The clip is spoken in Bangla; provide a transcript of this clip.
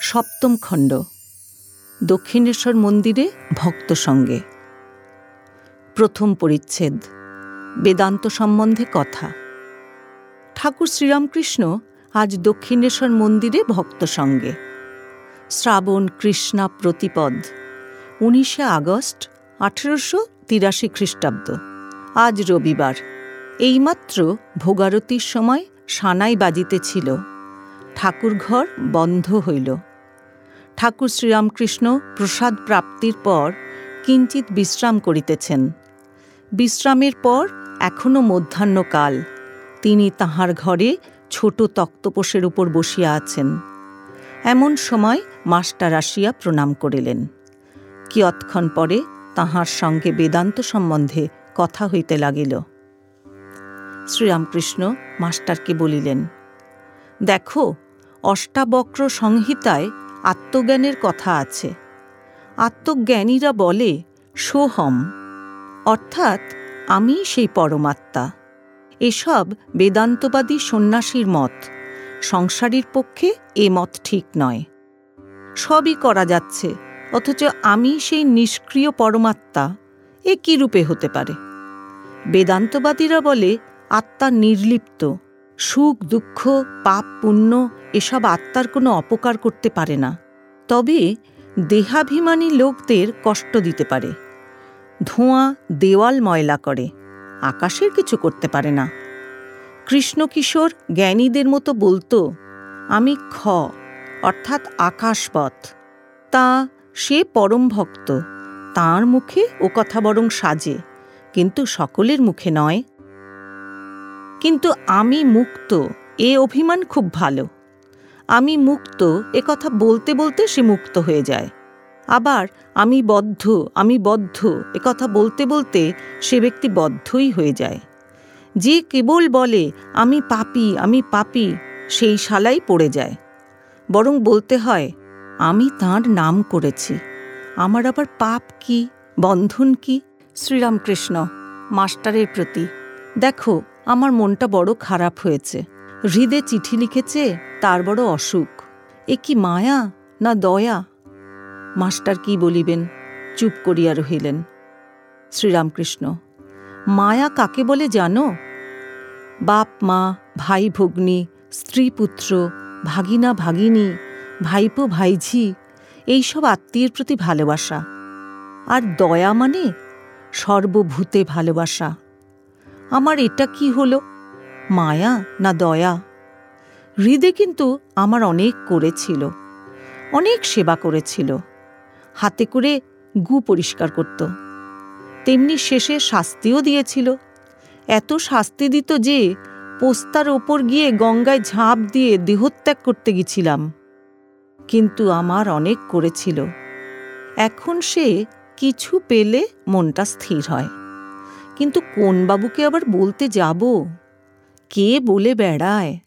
সপ্তম খণ্ড, দক্ষিণেশ্বর মন্দিরে ভক্ত সঙ্গে। প্রথম পরিচ্ছেদ, বেদান্ত সম্বন্ধে কথা। ঠাকুর শ্রীরামকৃষ্ণ আজ দক্ষিণেশ্বর মন্দিরে ভক্ত সঙ্গে। শ্রাবণ কৃষ্ণা প্রতিপদ, উনিশে আগস্ট আঠেরোশো তিরাশি খ্রিস্টাব্দ, আজ রবিবার। এইমাত্র ভোগারতির সময় সানাই বাজিতেছিল। ঠাকুর ঘর বন্ধ হইল। ঠাকুর শ্রীরামকৃষ্ণ প্রসাদ প্রাপ্তির পর কিঞ্চিত বিশ্রাম করিতেছেন। বিশ্রামের পর এখনও মধ্যাহ্নকাল। তিনি তাহার ঘরে ছোট তক্তপোষের উপর বসিয়া আছেন। এমন সময় মাস্টার আসিয়া প্রণাম করিলেন। কিয়ৎক্ষণ পরে তাহার সঙ্গে বেদান্ত সম্বন্ধে কথা হইতে লাগিল। শ্রীরামকৃষ্ণ মাস্টারকে বলিলেন, দেখো, অষ্টাবক্র সংহিতায় আত্মজ্ঞানের কথা আছে। আত্মজ্ঞানীরা বলে, সোহম। অর্থাৎ আমি সেই পরমাত্মা। এসব বেদান্তবাদী সন্ন্যাসীর মত। সংসারীর পক্ষে এ মত ঠিক নয়। সবই করা যাচ্ছে, অথচ আমি সেই নিষ্ক্রিয় পরমাত্মা। এ কী রূপে হতে পারে? বেদান্তবাদীরা বলে, আত্মা নির্লিপ্ত। সুখ, দুঃখ, পাপ, পুণ্য এসব আত্মার কোনো অপকার করতে পারে না। তবে দেহাভিমানী লোকদের কষ্ট দিতে পারে। ধোঁয়া, দেওয়াল ময়লা করে। আকাশের কিছু করতে পারে না। কৃষ্ণকিশোর জ্ঞানীদের মতো বলতো, আমি খ, অর্থাৎ আকাশপথ। তা সে পরম ভক্ত। তাঁর মুখে ও কথা বরং সাজে। কিন্তু সকলের মুখে নয়। কিন্তু আমি মুক্ত। এ অভিমান খুব ভালো। আমি মুক্ত, এ কথা বলতে বলতে সে মুক্ত হয়ে যায়। আবার, আমি বদ্ধ আমি বদ্ধ, এ কথা বলতে বলতে সে ব্যক্তি বদ্ধই হয়ে যায়। যে কেবল বলে, আমি পাপি আমি পাপি, সেই শালাই পড়ে যায়। বরং বলতে হয়, আমি তাঁর নাম করেছি। আমার আবার পাপ কি, বন্ধন কি? শ্রীরামকৃষ্ণ, মাস্টারের প্রতি। দেখো, আমার মনটা বড় খারাপ হয়েছে। হৃদে চিঠি লিখেছে তার বড় অসুখ। এ কি মায়া না দয়া? মাস্টার কি বলিবেন? চুপ করিয়া রহিলেন। শ্রীরামকৃষ্ণ, মায়া কাকে বলে জানো? বাপ, মা, ভাই, ভগ্নী, স্ত্রী, পুত্র, ভাগিনা, ভাগিনী, ভাইপো, ভাইঝি এইসব আত্মীয়ের প্রতি ভালোবাসা। আর দয়া মানে? সর্বভূতে ভালোবাসা। আমার এটা কি হলো? মায়া না দয়া? হৃদে কিন্তু আমার অনেক করেছিল, অনেক সেবা করেছিল। হাতে করে গু পরিষ্কার করত। তেমনি শেষে শাস্তিও দিয়েছিল। এত শাস্তি দিত যে পোস্তার ওপর গিয়ে গঙ্গায় ঝাঁপ দিয়ে দেহত্যাগ করতে গেছিলাম। কিন্তু আমার অনেক করেছিল। এখন সে কিছু পেলে মনটা স্থির হয়। কিন্তু কোন বাবুকে আবার বলতে যাব? কে বলে বেড়ায়?